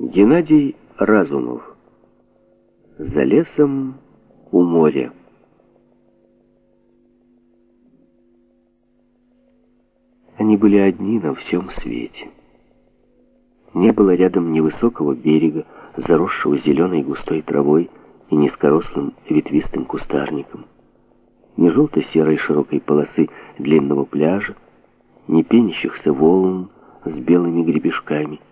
Геннадий Разумов. За лесом у моря. Они были одни на всем свете. Не было рядом ни высокого берега, заросшего зеленой густой травой и низкорослым ветвистым кустарником, ни желто-серой широкой полосы длинного пляжа, ни пенящихся волн с белыми гребешками —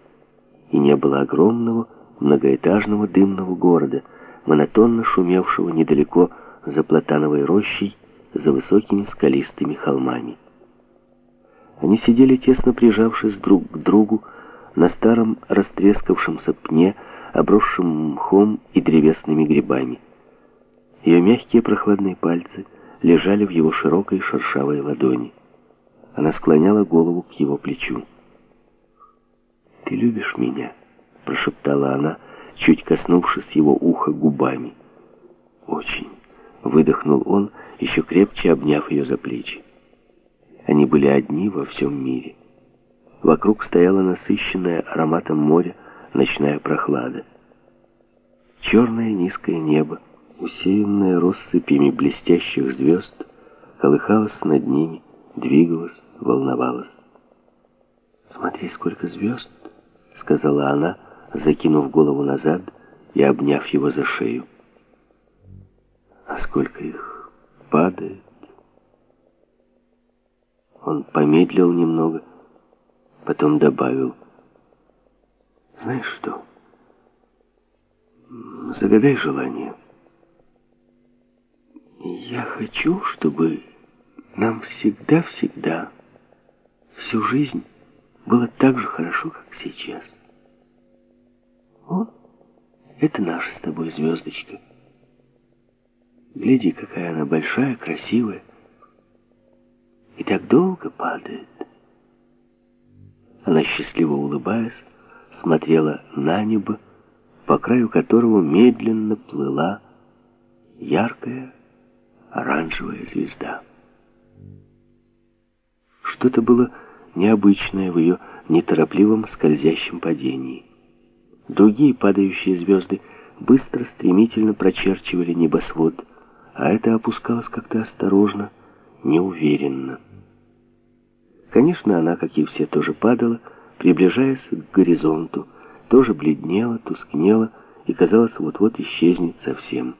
и не было огромного многоэтажного дымного города, монотонно шумевшего недалеко за платановой рощей, за высокими скалистыми холмами. Они сидели тесно прижавшись друг к другу на старом растрескавшемся пне, обросшем мхом и древесными грибами. Ее мягкие прохладные пальцы лежали в его широкой шершавой ладони. Она склоняла голову к его плечу. «Ты любишь меня?» — прошептала она, чуть коснувшись его уха губами. «Очень», — выдохнул он, еще крепче обняв ее за плечи. Они были одни во всем мире. Вокруг стояла насыщенная ароматом моря ночная прохлада. Черное низкое небо, усеянное россыпями блестящих звезд, колыхалось над ними, двигалось, волновалось. «Смотри, сколько звезд!» Сказала она, закинув голову назад и обняв его за шею. А сколько их падает. Он помедлил немного, потом добавил. Знаешь что? Загадай желание. Я хочу, чтобы нам всегда-всегда, всю жизнь было так же хорошо, как сейчас. О, это наша с тобой звездочка. Гляди, какая она большая, красивая. И так долго падает. Она, счастливо улыбаясь, смотрела на небо, по краю которого медленно плыла яркая оранжевая звезда. Что-то было необычное в ее неторопливом скользящем падении. Другие падающие звезды быстро, стремительно прочерчивали небосвод, а это опускалось как-то осторожно, неуверенно. Конечно, она, как и все, тоже падала, приближаясь к горизонту, тоже бледнела, тускнела и, казалось, вот-вот исчезнет совсем.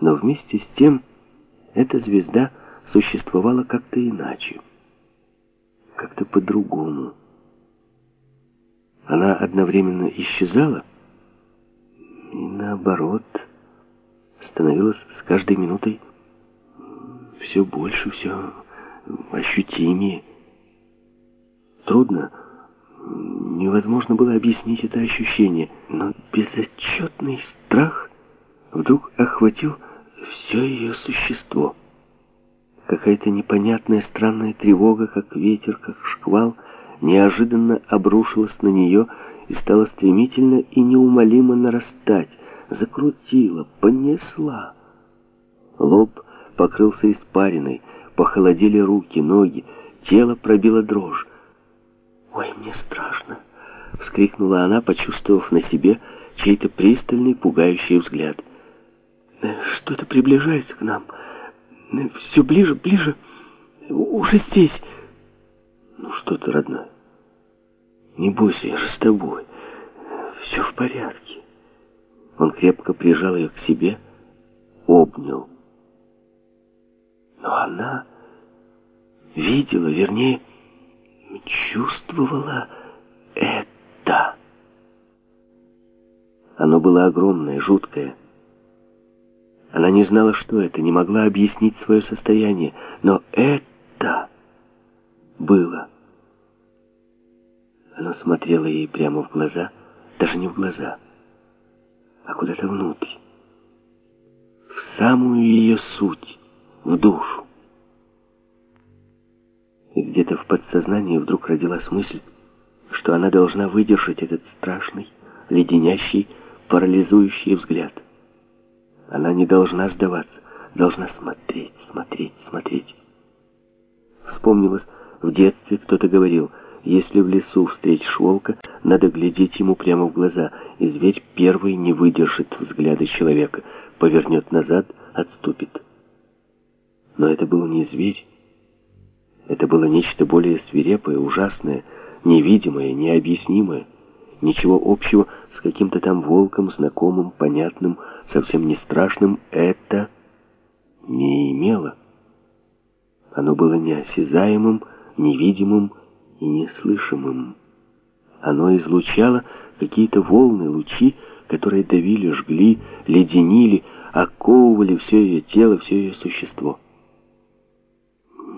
Но вместе с тем эта звезда существовала как-то иначе как-то по-другому. Она одновременно исчезала и наоборот становилась с каждой минутой все больше, все ощутимее. Трудно, невозможно было объяснить это ощущение, но безотчетный страх вдруг охватил все ее существо. Какая-то непонятная странная тревога, как ветер, как шквал, неожиданно обрушилась на нее и стала стремительно и неумолимо нарастать, закрутила, понесла. Лоб покрылся испариной, похолодели руки, ноги, тело пробило дрожь. «Ой, мне страшно!» — вскрикнула она, почувствовав на себе чей-то пристальный, пугающий взгляд. «Э, «Что-то приближается к нам!» Все ближе, ближе. Уже здесь. Ну что ты, родная? Не бойся, я же с тобой. Все в порядке. Он крепко прижал ее к себе, обнял. Но она видела, вернее, чувствовала это. Оно было огромное, жуткое. Она не знала, что это, не могла объяснить свое состояние, но это было. Оно смотрело ей прямо в глаза, даже не в глаза, а куда-то внутрь, в самую ее суть, в душу. И где-то в подсознании вдруг родилась мысль, что она должна выдержать этот страшный, леденящий, парализующий взгляд. Она не должна сдаваться, должна смотреть, смотреть, смотреть. Вспомнилось, в детстве кто-то говорил, Если в лесу встретишь волка, надо глядеть ему прямо в глаза, и зверь первый не выдержит взгляда человека, повернет назад, отступит. Но это был не зверь. Это было нечто более свирепое, ужасное, невидимое, необъяснимое. Ничего общего с каким-то там волком, знакомым, понятным, совсем не страшным, это не имело. Оно было неосязаемым, невидимым и неслышимым. Оно излучало какие-то волны, лучи, которые давили, жгли, леденили, оковывали все ее тело, все ее существо.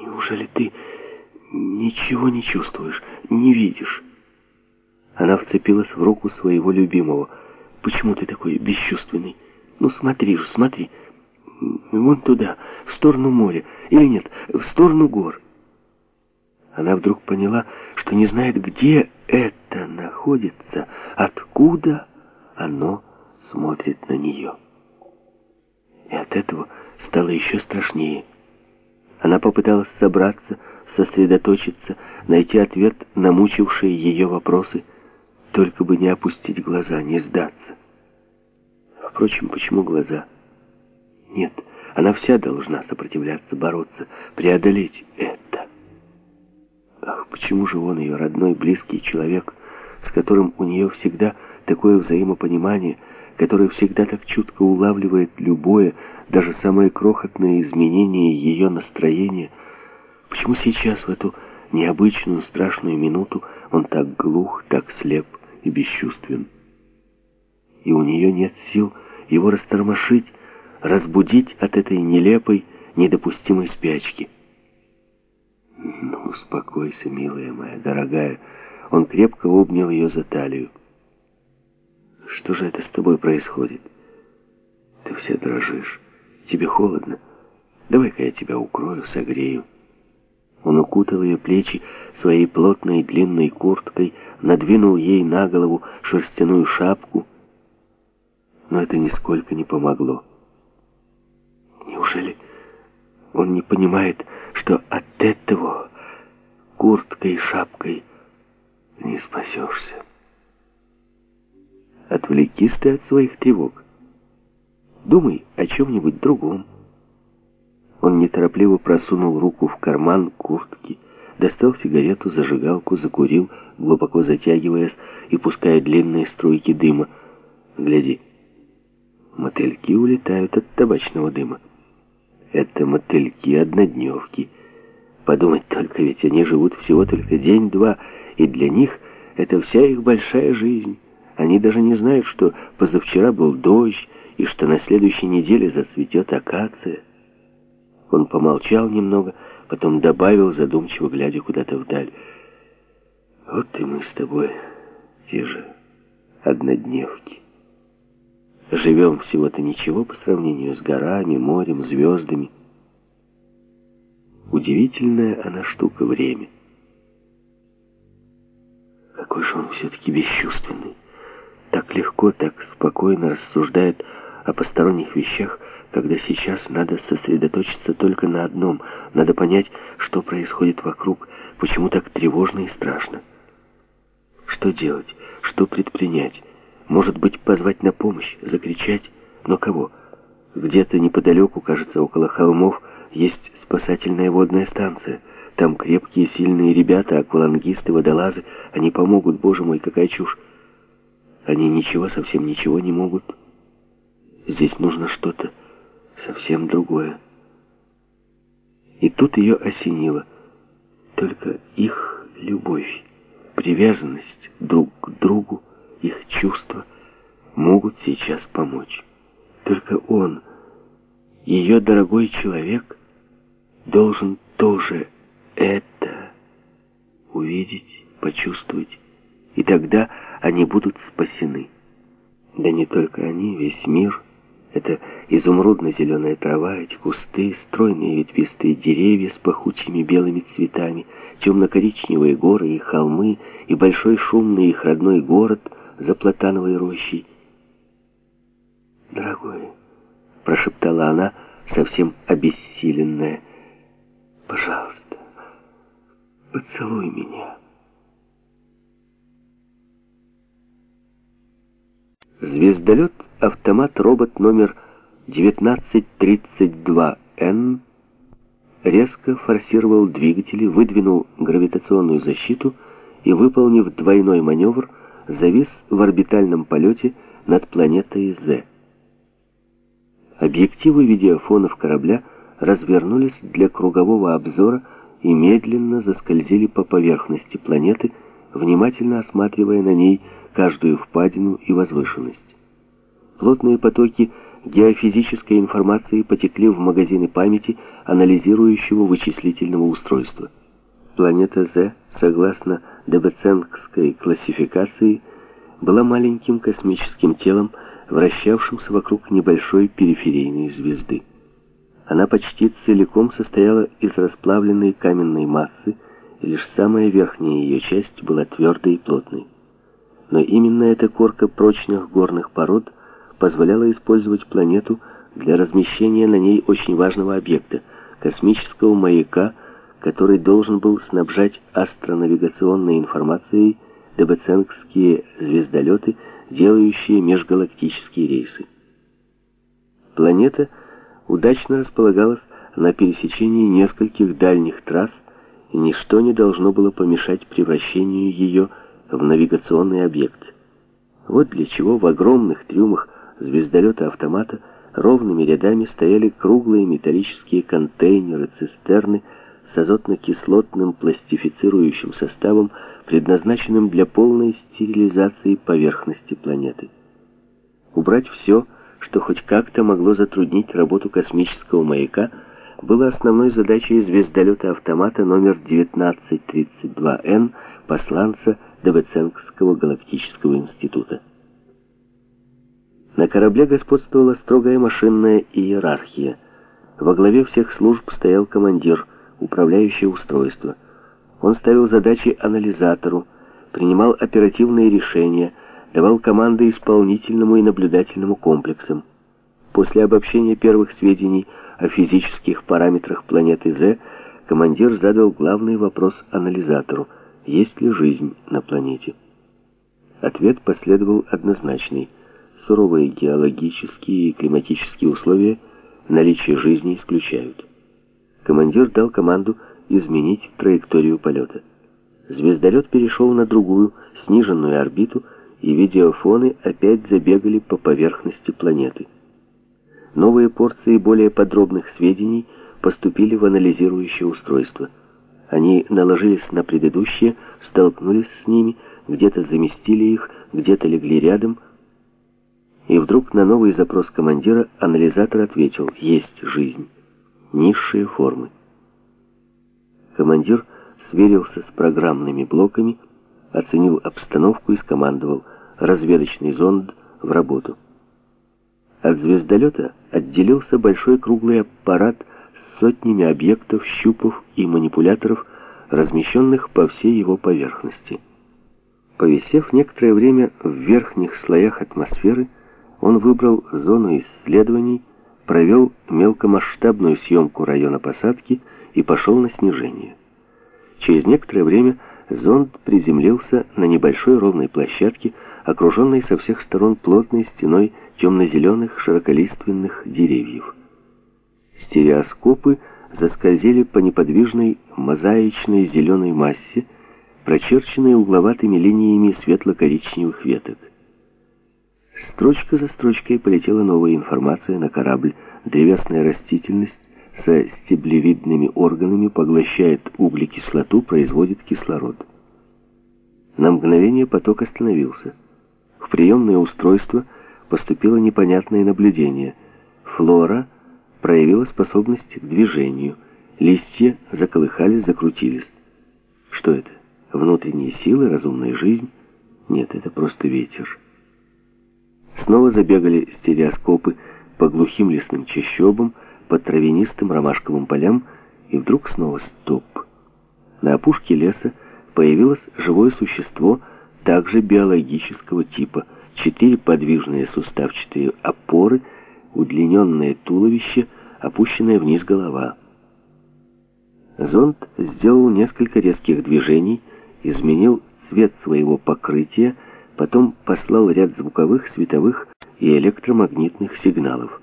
«Неужели ты ничего не чувствуешь, не видишь?» Она вцепилась в руку своего любимого. «Почему ты такой бесчувственный? Ну смотри же, смотри. Вон туда, в сторону моря. Или нет, в сторону гор». Она вдруг поняла, что не знает, где это находится, откуда оно смотрит на нее. И от этого стало еще страшнее. Она попыталась собраться, сосредоточиться, найти ответ на мучившие ее вопросы, только бы не опустить глаза, не сдаться. Впрочем, почему глаза? Нет, она вся должна сопротивляться, бороться, преодолеть это. Ах, почему же он ее родной, близкий человек, с которым у нее всегда такое взаимопонимание, который всегда так чутко улавливает любое, даже самое крохотное изменение ее настроения, почему сейчас, в эту необычную страшную минуту, он так глух, так слеп и бесчувствен? И у нее нет сил его растормошить, разбудить от этой нелепой, недопустимой спячки. «Ну, успокойся, милая моя, дорогая». Он крепко обнял ее за талию. Что же это с тобой происходит? Ты вся дрожишь. Тебе холодно? Давай-ка я тебя укрою, согрею. Он укутал ее плечи своей плотной длинной курткой, надвинул ей на голову шерстяную шапку. Но это нисколько не помогло. Неужели он не понимает, что от этого курткой и шапкой не спасешься? Отвлекись ты от своих тревог. Думай о чем-нибудь другом. Он неторопливо просунул руку в карман куртки, достал сигарету, зажигалку, закурил, глубоко затягиваясь и пуская длинные струйки дыма. Гляди, мотыльки улетают от табачного дыма. Это мотыльки-однодневки. Подумать только, ведь они живут всего только день-два, и для них это вся их большая жизнь. Они даже не знают, что позавчера был дождь, и что на следующей неделе зацветет акация. Он помолчал немного, потом добавил, задумчиво глядя куда-то вдаль. Вот и мы с тобой те же однодневки. Живем всего-то ничего по сравнению с горами, морем, звездами. Удивительная она штука время. Какой же он все-таки бесчувственный так легко, так спокойно рассуждает о посторонних вещах, когда сейчас надо сосредоточиться только на одном, надо понять, что происходит вокруг, почему так тревожно и страшно. Что делать? Что предпринять? Может быть, позвать на помощь, закричать? Но кого? Где-то неподалеку, кажется, около холмов, есть спасательная водная станция. Там крепкие, сильные ребята, аквалангисты, водолазы. Они помогут, боже мой, какая чушь. Они ничего, совсем ничего не могут. Здесь нужно что-то совсем другое. И тут ее осенило. Только их любовь, привязанность друг к другу, их чувства могут сейчас помочь. Только он, ее дорогой человек, должен тоже это увидеть, почувствовать, и тогда они будут спасены. Да не только они, весь мир. Это изумрудно-зеленая трава, эти кусты, стройные ветвистые деревья с пахучими белыми цветами, темно-коричневые горы и холмы, и большой шумный их родной город за платановой рощей. «Дорогой», — прошептала она, совсем обессиленная, — «пожалуйста, поцелуй меня». Звездолет автомат-робот номер 1932Н резко форсировал двигатели, выдвинул гравитационную защиту и, выполнив двойной маневр, завис в орбитальном полете над планетой З. Объективы видеофонов корабля развернулись для кругового обзора и медленно заскользили по поверхности планеты, внимательно осматривая на ней каждую впадину и возвышенность. Плотные потоки геофизической информации потекли в магазины памяти анализирующего вычислительного устройства. Планета З, согласно Дебеценгской классификации, была маленьким космическим телом, вращавшимся вокруг небольшой периферийной звезды. Она почти целиком состояла из расплавленной каменной массы, и лишь самая верхняя ее часть была твердой и плотной. Но именно эта корка прочных горных пород позволяла использовать планету для размещения на ней очень важного объекта — космического маяка, который должен был снабжать астронавигационной информацией дебеценгские звездолеты, делающие межгалактические рейсы. Планета удачно располагалась на пересечении нескольких дальних трасс, и ничто не должно было помешать превращению ее в навигационный объект. Вот для чего в огромных трюмах звездолета-автомата ровными рядами стояли круглые металлические контейнеры, цистерны с азотно-кислотным пластифицирующим составом, предназначенным для полной стерилизации поверхности планеты. Убрать все, что хоть как-то могло затруднить работу космического маяка, было основной задачей звездолета-автомата номер 1932Н посланца Девеценгского галактического института. На корабле господствовала строгая машинная иерархия. Во главе всех служб стоял командир, управляющий устройство. Он ставил задачи анализатору, принимал оперативные решения, давал команды исполнительному и наблюдательному комплексам. После обобщения первых сведений о физических параметрах планеты З, командир задал главный вопрос анализатору – есть ли жизнь на планете. Ответ последовал однозначный. Суровые геологические и климатические условия наличие жизни исключают. Командир дал команду изменить траекторию полета. Звездолет перешел на другую, сниженную орбиту, и видеофоны опять забегали по поверхности планеты. Новые порции более подробных сведений поступили в анализирующее устройство – они наложились на предыдущие, столкнулись с ними, где-то заместили их, где-то легли рядом. И вдруг на новый запрос командира анализатор ответил «Есть жизнь. Низшие формы». Командир сверился с программными блоками, оценил обстановку и скомандовал разведочный зонд в работу. От звездолета отделился большой круглый аппарат сотнями объектов, щупов и манипуляторов, размещенных по всей его поверхности. Повисев некоторое время в верхних слоях атмосферы, он выбрал зону исследований, провел мелкомасштабную съемку района посадки и пошел на снижение. Через некоторое время зонд приземлился на небольшой ровной площадке, окруженной со всех сторон плотной стеной темно-зеленых широколиственных деревьев. Стереоскопы заскользили по неподвижной мозаичной зеленой массе, прочерченной угловатыми линиями светло-коричневых веток. Строчка за строчкой полетела новая информация на корабль. Древесная растительность со стеблевидными органами поглощает углекислоту, производит кислород. На мгновение поток остановился. В приемное устройство поступило непонятное наблюдение. Флора — проявила способность к движению. Листья заколыхались, закрутились. Что это? Внутренние силы, разумная жизнь? Нет, это просто ветер. Снова забегали стереоскопы по глухим лесным чащобам, по травянистым ромашковым полям, и вдруг снова стоп. На опушке леса появилось живое существо, также биологического типа. Четыре подвижные суставчатые опоры — удлиненное туловище, опущенная вниз голова. Зонд сделал несколько резких движений, изменил цвет своего покрытия, потом послал ряд звуковых, световых и электромагнитных сигналов.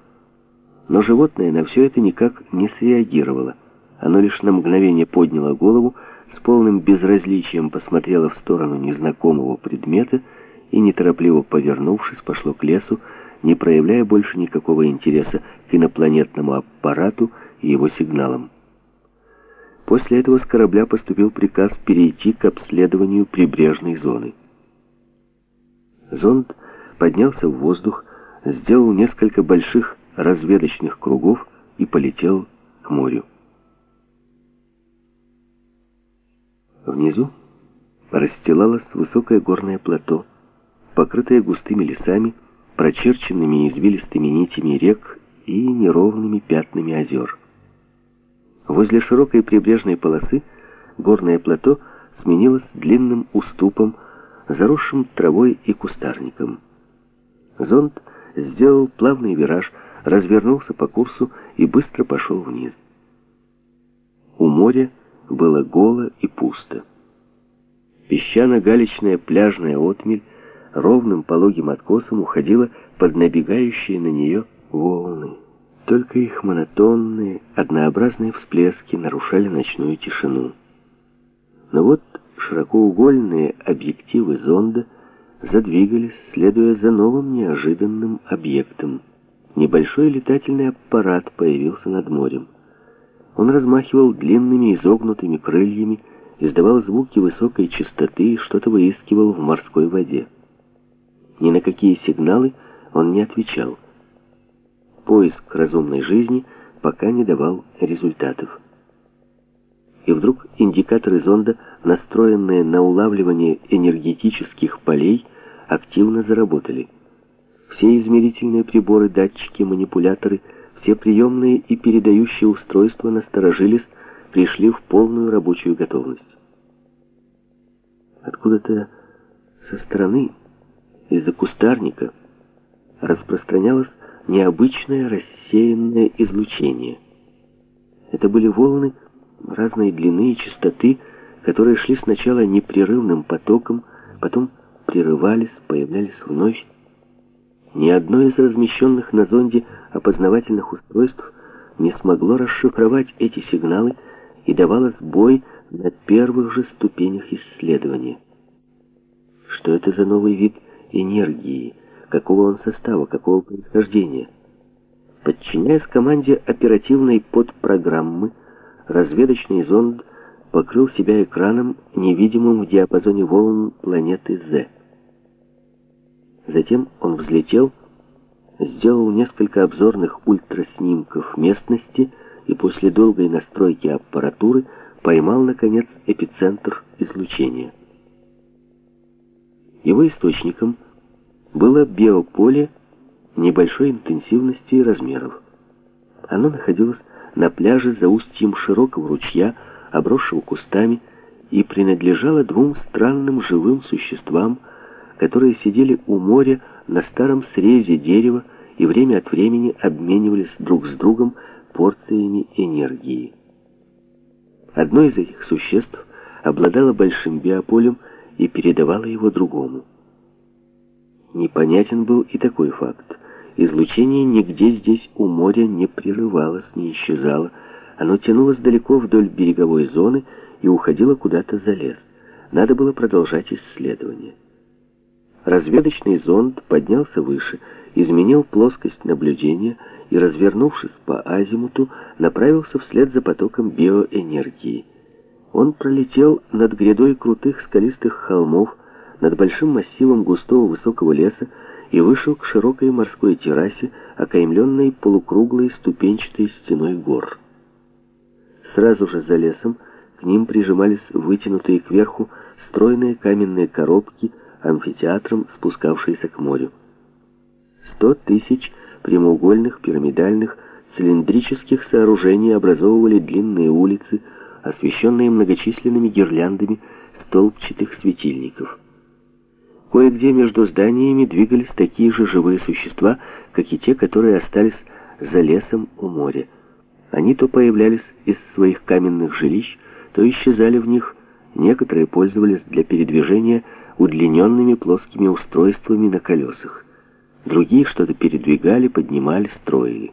Но животное на все это никак не среагировало. Оно лишь на мгновение подняло голову, с полным безразличием посмотрело в сторону незнакомого предмета и, неторопливо повернувшись, пошло к лесу, не проявляя больше никакого интереса к инопланетному аппарату и его сигналам. После этого с корабля поступил приказ перейти к обследованию прибрежной зоны. Зонд поднялся в воздух, сделал несколько больших разведочных кругов и полетел к морю. Внизу расстилалось высокое горное плато, покрытое густыми лесами, прочерченными извилистыми нитями рек и неровными пятнами озер. Возле широкой прибрежной полосы горное плато сменилось длинным уступом, заросшим травой и кустарником. Зонд сделал плавный вираж, развернулся по курсу и быстро пошел вниз. У моря было голо и пусто. Песчано-галечная пляжная отмель ровным пологим откосом уходила под набегающие на нее волны. Только их монотонные, однообразные всплески нарушали ночную тишину. Но вот широкоугольные объективы зонда задвигались, следуя за новым неожиданным объектом. Небольшой летательный аппарат появился над морем. Он размахивал длинными изогнутыми крыльями, издавал звуки высокой частоты и что-то выискивал в морской воде. Ни на какие сигналы он не отвечал. Поиск разумной жизни пока не давал результатов. И вдруг индикаторы зонда, настроенные на улавливание энергетических полей, активно заработали. Все измерительные приборы, датчики, манипуляторы, все приемные и передающие устройства насторожились, пришли в полную рабочую готовность. Откуда-то со стороны, из-за кустарника, распространялось необычное рассеянное излучение. Это были волны разной длины и частоты, которые шли сначала непрерывным потоком, потом прерывались, появлялись вновь. Ни одно из размещенных на зонде опознавательных устройств не смогло расшифровать эти сигналы и давало сбой на первых же ступенях исследования. Что это за новый вид энергии? какого он состава, какого происхождения. Подчиняясь команде оперативной подпрограммы, разведочный зонд покрыл себя экраном, невидимым в диапазоне волн планеты З. Затем он взлетел, сделал несколько обзорных ультраснимков местности и после долгой настройки аппаратуры поймал, наконец, эпицентр излучения. Его источником – было биополе небольшой интенсивности и размеров. Оно находилось на пляже за устьем широкого ручья, обросшего кустами, и принадлежало двум странным живым существам, которые сидели у моря на старом срезе дерева и время от времени обменивались друг с другом порциями энергии. Одно из этих существ обладало большим биополем и передавало его другому. Непонятен был и такой факт. Излучение нигде здесь у моря не прерывалось, не исчезало. Оно тянулось далеко вдоль береговой зоны и уходило куда-то за лес. Надо было продолжать исследование. Разведочный зонд поднялся выше, изменил плоскость наблюдения и, развернувшись по азимуту, направился вслед за потоком биоэнергии. Он пролетел над грядой крутых скалистых холмов, над большим массивом густого высокого леса и вышел к широкой морской террасе, окаймленной полукруглой ступенчатой стеной гор. Сразу же за лесом к ним прижимались вытянутые кверху стройные каменные коробки, амфитеатром спускавшиеся к морю. Сто тысяч прямоугольных, пирамидальных, цилиндрических сооружений образовывали длинные улицы, освещенные многочисленными гирляндами столбчатых светильников. Кое-где между зданиями двигались такие же живые существа, как и те, которые остались за лесом у моря. Они то появлялись из своих каменных жилищ, то исчезали в них, некоторые пользовались для передвижения удлиненными плоскими устройствами на колесах. Другие что-то передвигали, поднимали, строили.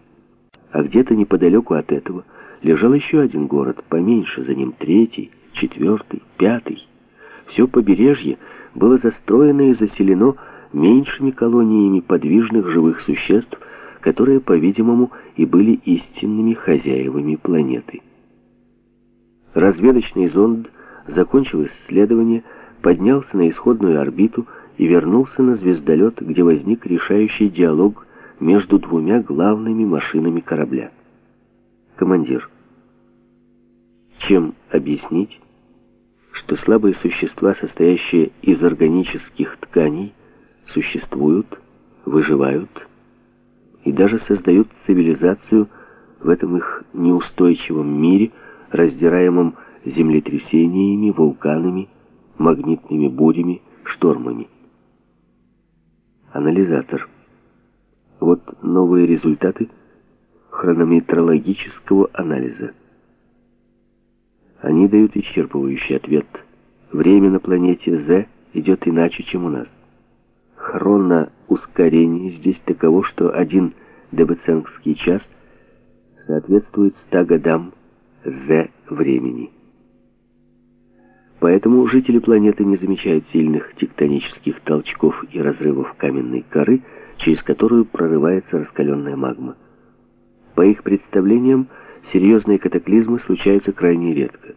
А где-то неподалеку от этого лежал еще один город, поменьше, за ним третий, четвертый, пятый. Все побережье было застроено и заселено меньшими колониями подвижных живых существ, которые, по-видимому, и были истинными хозяевами планеты. Разведочный зонд закончил исследование, поднялся на исходную орбиту и вернулся на звездолет, где возник решающий диалог между двумя главными машинами корабля. Командир. Чем объяснить, что слабые существа, состоящие из органических тканей, существуют, выживают и даже создают цивилизацию в этом их неустойчивом мире, раздираемом землетрясениями, вулканами, магнитными бурями, штормами. Анализатор. Вот новые результаты хронометрологического анализа. Они дают исчерпывающий ответ. Время на планете З идет иначе, чем у нас. Хроноускорение здесь таково, что один дебеценгский час соответствует 100 годам З времени. Поэтому жители планеты не замечают сильных тектонических толчков и разрывов каменной коры, через которую прорывается раскаленная магма. По их представлениям, серьезные катаклизмы случаются крайне редко.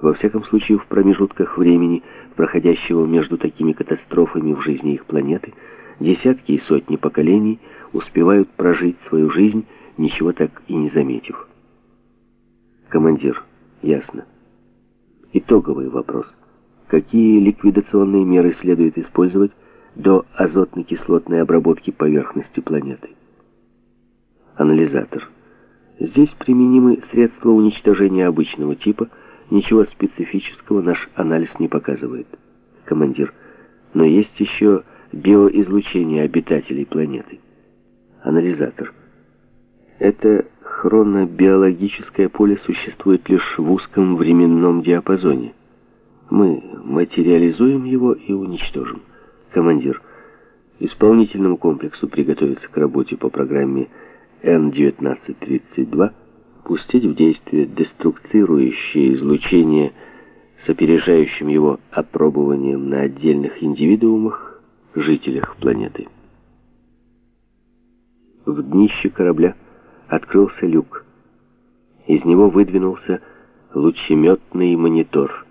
Во всяком случае, в промежутках времени, проходящего между такими катастрофами в жизни их планеты, десятки и сотни поколений успевают прожить свою жизнь, ничего так и не заметив. Командир, ясно. Итоговый вопрос. Какие ликвидационные меры следует использовать до азотно-кислотной обработки поверхности планеты? Анализатор. Здесь применимы средства уничтожения обычного типа, ничего специфического наш анализ не показывает. Командир. Но есть еще биоизлучение обитателей планеты. Анализатор. Это хронобиологическое поле существует лишь в узком временном диапазоне. Мы материализуем его и уничтожим. Командир, исполнительному комплексу приготовиться к работе по программе Н-1932, пустить в действие деструкцирующее излучение с опережающим его опробованием на отдельных индивидуумах, жителях планеты. В днище корабля открылся люк. Из него выдвинулся лучеметный монитор.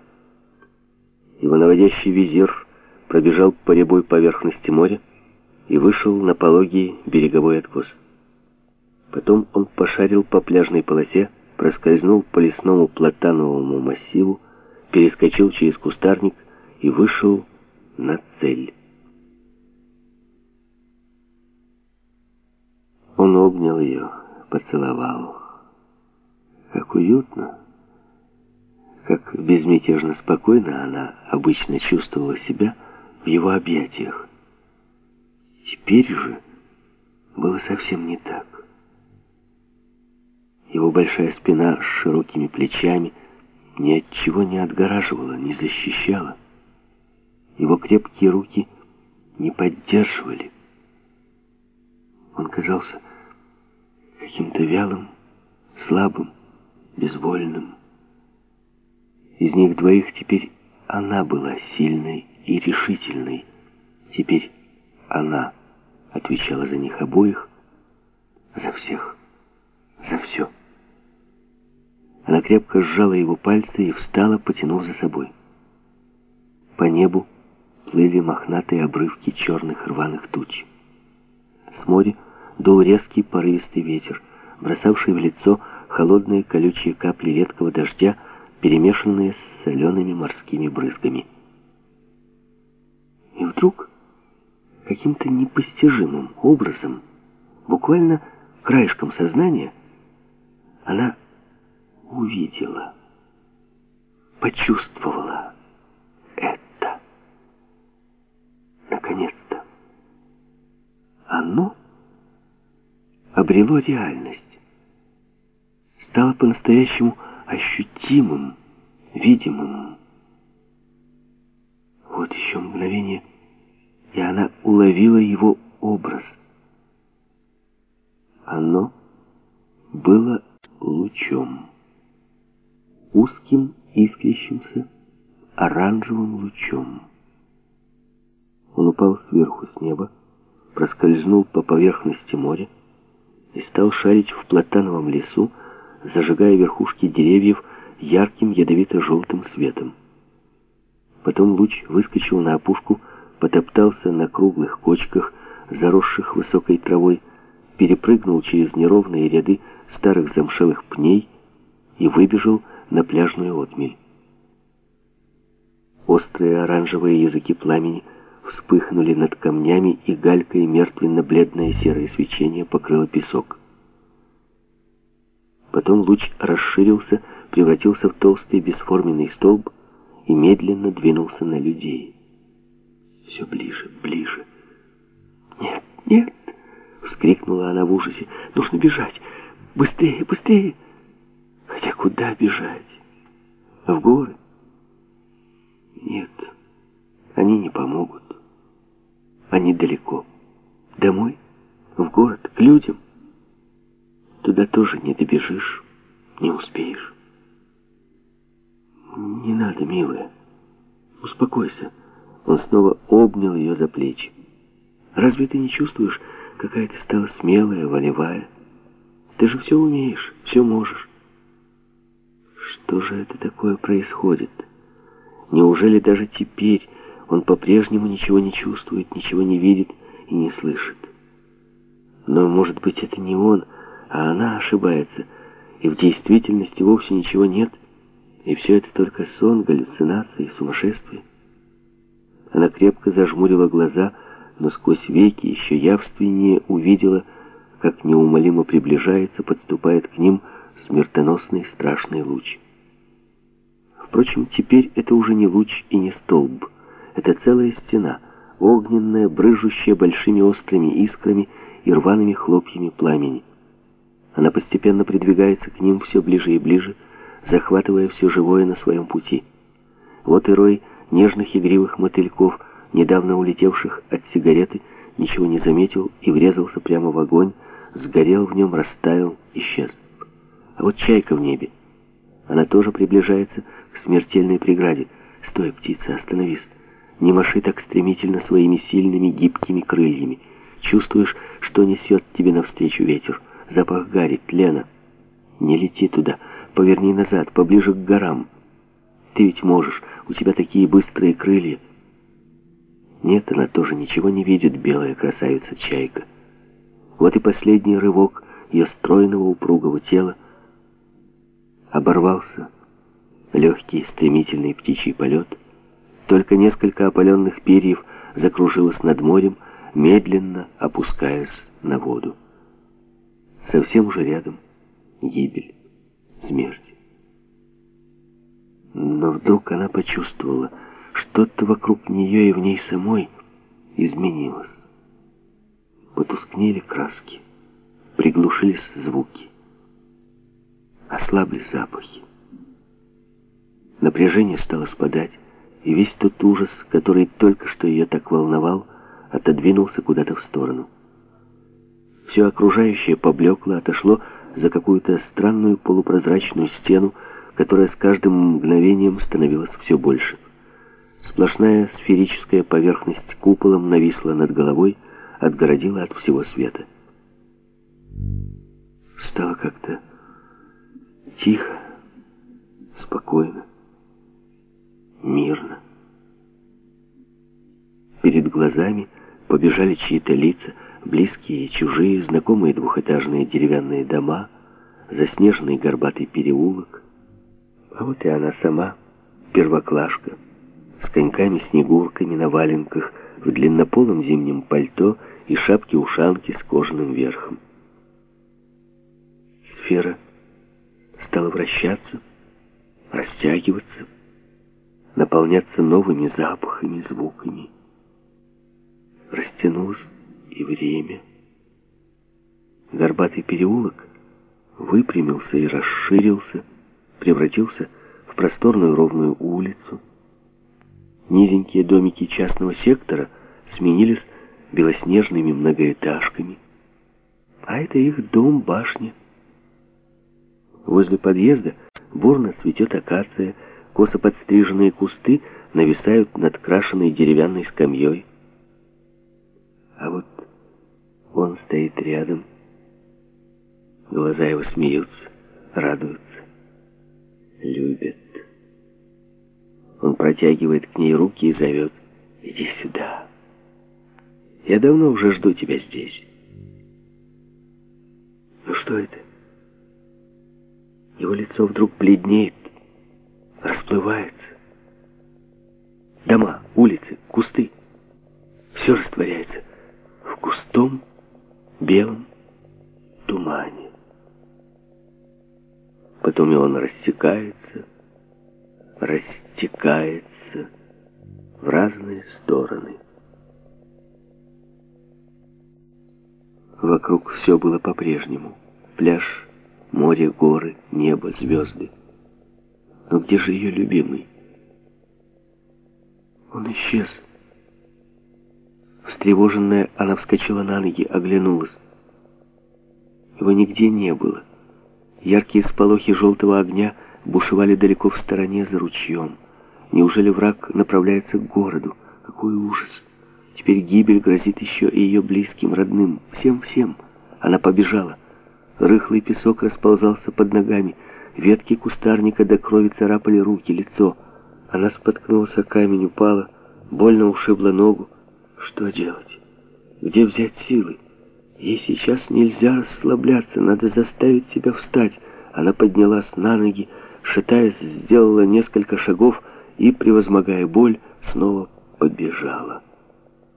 Его наводящий визир пробежал по рябой поверхности моря и вышел на пологий береговой откос. Потом он пошарил по пляжной полосе, проскользнул по лесному платановому массиву, перескочил через кустарник и вышел на цель. Он обнял ее поцеловал. Как уютно, как безмятежно спокойно она обычно чувствовала себя в его объятиях. Теперь же было совсем не так. Его большая спина с широкими плечами ни от чего не отгораживала, не защищала. Его крепкие руки не поддерживали. Он казался каким-то вялым, слабым, безвольным. Из них двоих теперь она была сильной и решительной. Теперь она отвечала за них обоих, за всех, за все. Она крепко сжала его пальцы и встала, потянув за собой. По небу плыли мохнатые обрывки черных рваных туч. С моря дул резкий порывистый ветер, бросавший в лицо холодные колючие капли редкого дождя, перемешанные с солеными морскими брызгами. И вдруг, каким-то непостижимым образом, буквально краешком сознания, она увидела, почувствовала это. Наконец-то. Оно обрело реальность. Стало по-настоящему ощутимым, видимым. Вот еще мгновение, и она уловила его образ. Оно было лучом. Узким, искрящимся, оранжевым лучом. Он упал сверху с неба, проскользнул по поверхности моря и стал шарить в платановом лесу, зажигая верхушки деревьев ярким ядовито-желтым светом. Потом луч выскочил на опушку, потоптался на круглых кочках, заросших высокой травой, перепрыгнул через неровные ряды старых замшелых пней и выбежал на пляжную отмель. Острые оранжевые языки пламени вспыхнули над камнями, и галькой мертвенно-бледное серое свечение покрыло песок. Потом луч расширился, превратился в толстый бесформенный столб и медленно двинулся на людей. Все ближе, ближе. «Нет, нет!» — вскрикнула она в ужасе. «Нужно бежать! Быстрее, быстрее!» «Хотя куда бежать? В горы?» «Нет, они не помогут. Они далеко. Домой? В город? К людям?» Туда тоже не добежишь, не успеешь. Не надо, милая. Успокойся. Он снова обнял ее за плечи. Разве ты не чувствуешь, какая ты стала смелая, волевая? Ты же все умеешь, все можешь. Что же это такое происходит? Неужели даже теперь он по-прежнему ничего не чувствует, ничего не видит и не слышит? Но, может быть, это не он, а она ошибается, и в действительности вовсе ничего нет, и все это только сон, галлюцинации, сумасшествие. Она крепко зажмурила глаза, но сквозь веки еще явственнее увидела, как неумолимо приближается, подступает к ним смертоносный страшный луч. Впрочем, теперь это уже не луч и не столб, это целая стена, огненная, брыжущая большими острыми искрами и рваными хлопьями пламени. Она постепенно придвигается к ним все ближе и ближе, захватывая все живое на своем пути. Вот и рой нежных игривых мотыльков, недавно улетевших от сигареты, ничего не заметил и врезался прямо в огонь, сгорел в нем, растаял, исчез. А вот чайка в небе. Она тоже приближается смертельной преграде. «Стой, птица, остановись! Не маши так стремительно своими сильными гибкими крыльями. Чувствуешь, что несет тебе навстречу ветер?» Запах гари, тлена. Не лети туда, поверни назад, поближе к горам. Ты ведь можешь, у тебя такие быстрые крылья. Нет, она тоже ничего не видит, белая красавица-чайка. Вот и последний рывок ее стройного упругого тела. Оборвался легкий стремительный птичий полет. Только несколько опаленных перьев закружилось над морем, медленно опускаясь на воду. Совсем уже рядом гибель, смерть. Но вдруг она почувствовала, что-то вокруг нее и в ней самой изменилось. Потускнели краски, приглушились звуки, ослабли запахи. Напряжение стало спадать, и весь тот ужас, который только что ее так волновал, отодвинулся куда-то в сторону. Все окружающее поблекло, отошло за какую-то странную полупрозрачную стену, которая с каждым мгновением становилась все больше. Сплошная сферическая поверхность куполом нависла над головой, отгородила от всего света. Стало как-то тихо, спокойно, мирно. Перед глазами побежали чьи-то лица, близкие и чужие, знакомые двухэтажные деревянные дома, заснеженный горбатый переулок. А вот и она сама, первоклашка, с коньками-снегурками на валенках, в длиннополом зимнем пальто и шапке-ушанке с кожаным верхом. Сфера стала вращаться, растягиваться, наполняться новыми запахами, звуками. Растянулась и время. Горбатый переулок выпрямился и расширился, превратился в просторную ровную улицу. Низенькие домики частного сектора сменились белоснежными многоэтажками. А это их дом-башня. Возле подъезда бурно цветет акация, косо подстриженные кусты нависают над крашенной деревянной скамьей. А вот он стоит рядом. Глаза его смеются, радуются, любят. Он протягивает к ней руки и зовет «Иди сюда». Я давно уже жду тебя здесь. Ну что это? Его лицо вдруг бледнеет, расплывается. Дома, улицы, кусты. Все растворяется в густом белом тумане. Потом и он рассекается, растекается в разные стороны. Вокруг все было по-прежнему. Пляж, море, горы, небо, звезды. Но где же ее любимый? Он исчез. Встревоженная, она вскочила на ноги, оглянулась. Его нигде не было. Яркие сполохи желтого огня бушевали далеко в стороне за ручьем. Неужели враг направляется к городу? Какой ужас! Теперь гибель грозит еще и ее близким, родным. Всем-всем. Она побежала. Рыхлый песок расползался под ногами. Ветки кустарника до крови царапали руки, лицо. Она споткнулась о камень, упала, больно ушибла ногу. Что делать? Где взять силы? Ей сейчас нельзя расслабляться, надо заставить себя встать. Она поднялась на ноги, шатаясь, сделала несколько шагов и, превозмогая боль, снова побежала.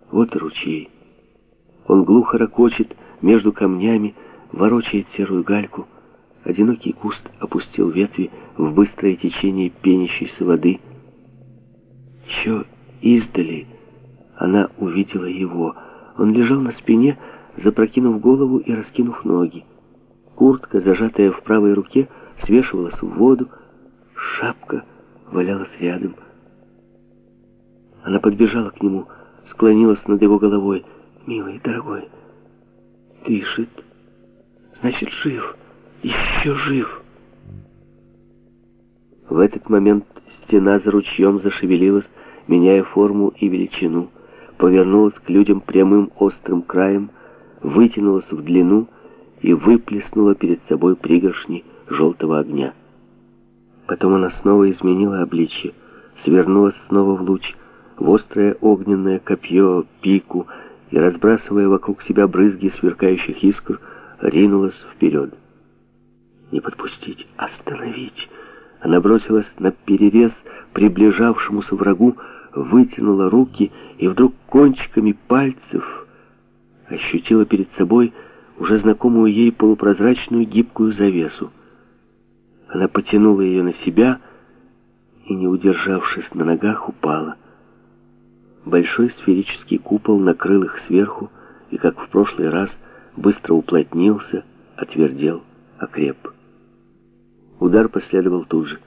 Вот ручей. Он глухо ракочет между камнями, ворочает серую гальку. Одинокий куст опустил ветви в быстрое течение пенящейся воды. Еще издали она увидела его. Он лежал на спине, запрокинув голову и раскинув ноги. Куртка, зажатая в правой руке, свешивалась в воду, шапка валялась рядом. Она подбежала к нему, склонилась над его головой. «Милый, дорогой, дышит. Значит, жив. Еще жив». В этот момент стена за ручьем зашевелилась, меняя форму и величину, повернулась к людям прямым острым краем, вытянулась в длину и выплеснула перед собой пригоршни желтого огня. Потом она снова изменила обличье, свернулась снова в луч, в острое огненное копье, пику, и, разбрасывая вокруг себя брызги сверкающих искр, ринулась вперед. Не подпустить, остановить. Она бросилась на перерез приближавшемуся врагу, вытянула руки и вдруг кончиками пальцев ощутила перед собой уже знакомую ей полупрозрачную гибкую завесу. Она потянула ее на себя и, не удержавшись на ногах, упала. Большой сферический купол накрыл их сверху и, как в прошлый раз, быстро уплотнился, отвердел, окреп. Удар последовал тут же.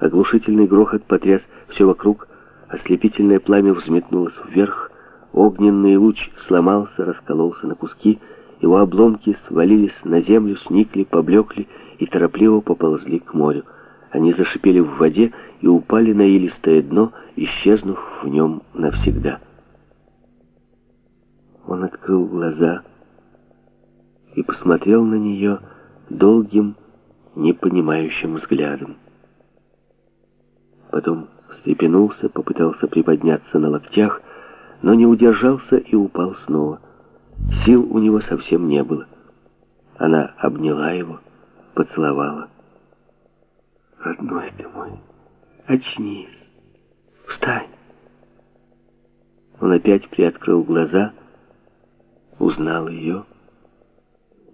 Оглушительный грохот потряс все вокруг, ослепительное пламя взметнулось вверх, огненный луч сломался, раскололся на куски, его обломки свалились на землю, сникли, поблекли и торопливо поползли к морю. Они зашипели в воде и упали на илистое дно, исчезнув в нем навсегда. Он открыл глаза и посмотрел на нее долгим, непонимающим взглядом. Потом встрепенулся, попытался приподняться на локтях, но не удержался и упал снова. Сил у него совсем не было. Она обняла его, поцеловала. «Родной ты мой, очнись, встань!» Он опять приоткрыл глаза, узнал ее,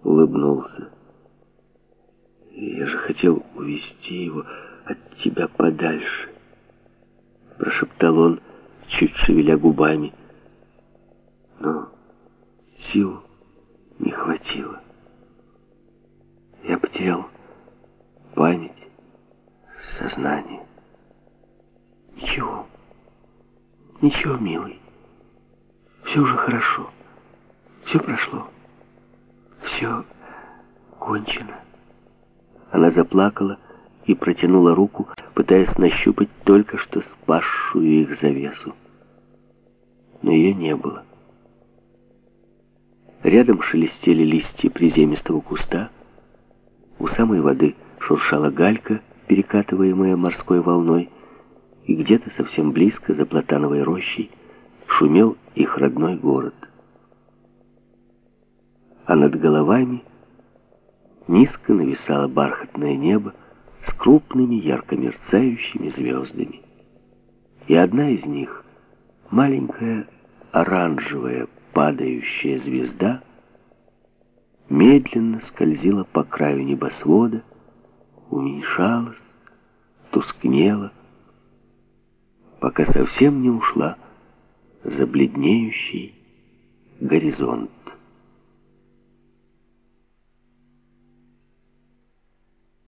улыбнулся. «Я же хотел увести его от тебя подальше», — прошептал он, чуть шевеля губами. Но сил не хватило. Я потерял память, сознание. Ничего, Ничего, милый. Все уже хорошо. Все прошло. Все кончено. Она заплакала и протянула руку, пытаясь нащупать только что спасшую их завесу. Но ее не было. Рядом шелестели листья приземистого куста. У самой воды шуршала галька, перекатываемая морской волной, и где-то совсем близко, за платановой рощей, шумел их родной город. А над головами низко нависало бархатное небо с крупными ярко мерцающими звездами. И одна из них, маленькая оранжевая падающая звезда, медленно скользила по краю небосвода, уменьшалась, тускнела, пока совсем не ушла за бледнеющий горизонт.